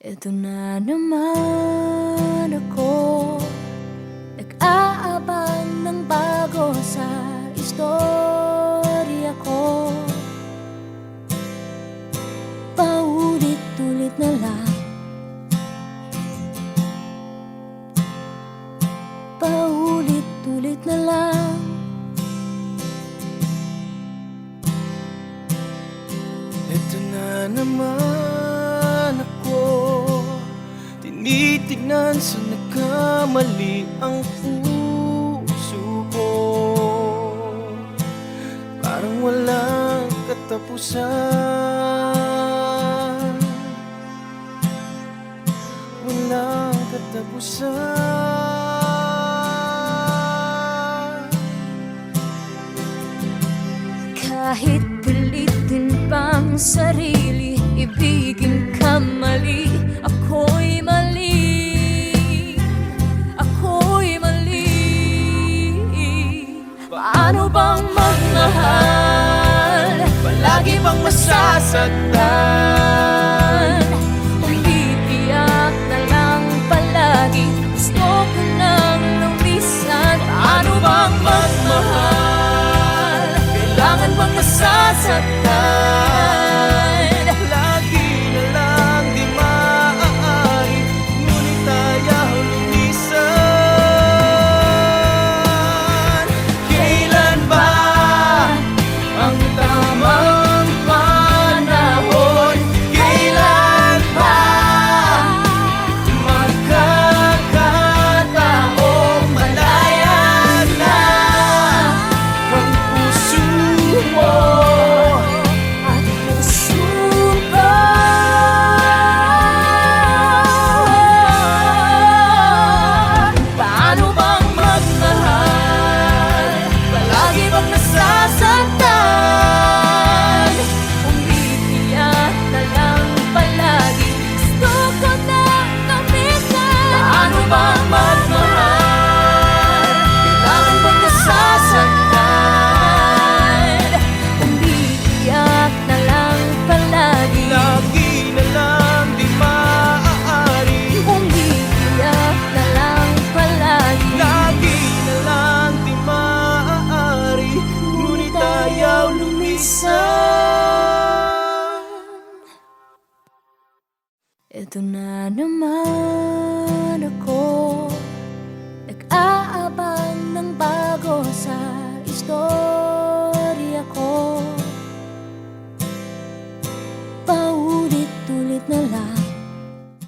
Ito na naman ako Nag-aabang ng bago sa istorya ko. Paulit-ulit na lang. Paulit-ulit na lang. Ito na naman Tinitignan sa nagkamali ang puso ko. Parang walang katapusan. Walang katapusan. Kahit pilitin pang sarili Ibigin ka mali. Ako'y bang magmahal? Palagi bang masasaktan Umiiyak na lang palagi Gusto ko nang lumisan. Paano bang magmahal? Kailangan bang masasaktan lumisan Ito na naman ako. Nag-aabang ng bago sa istorya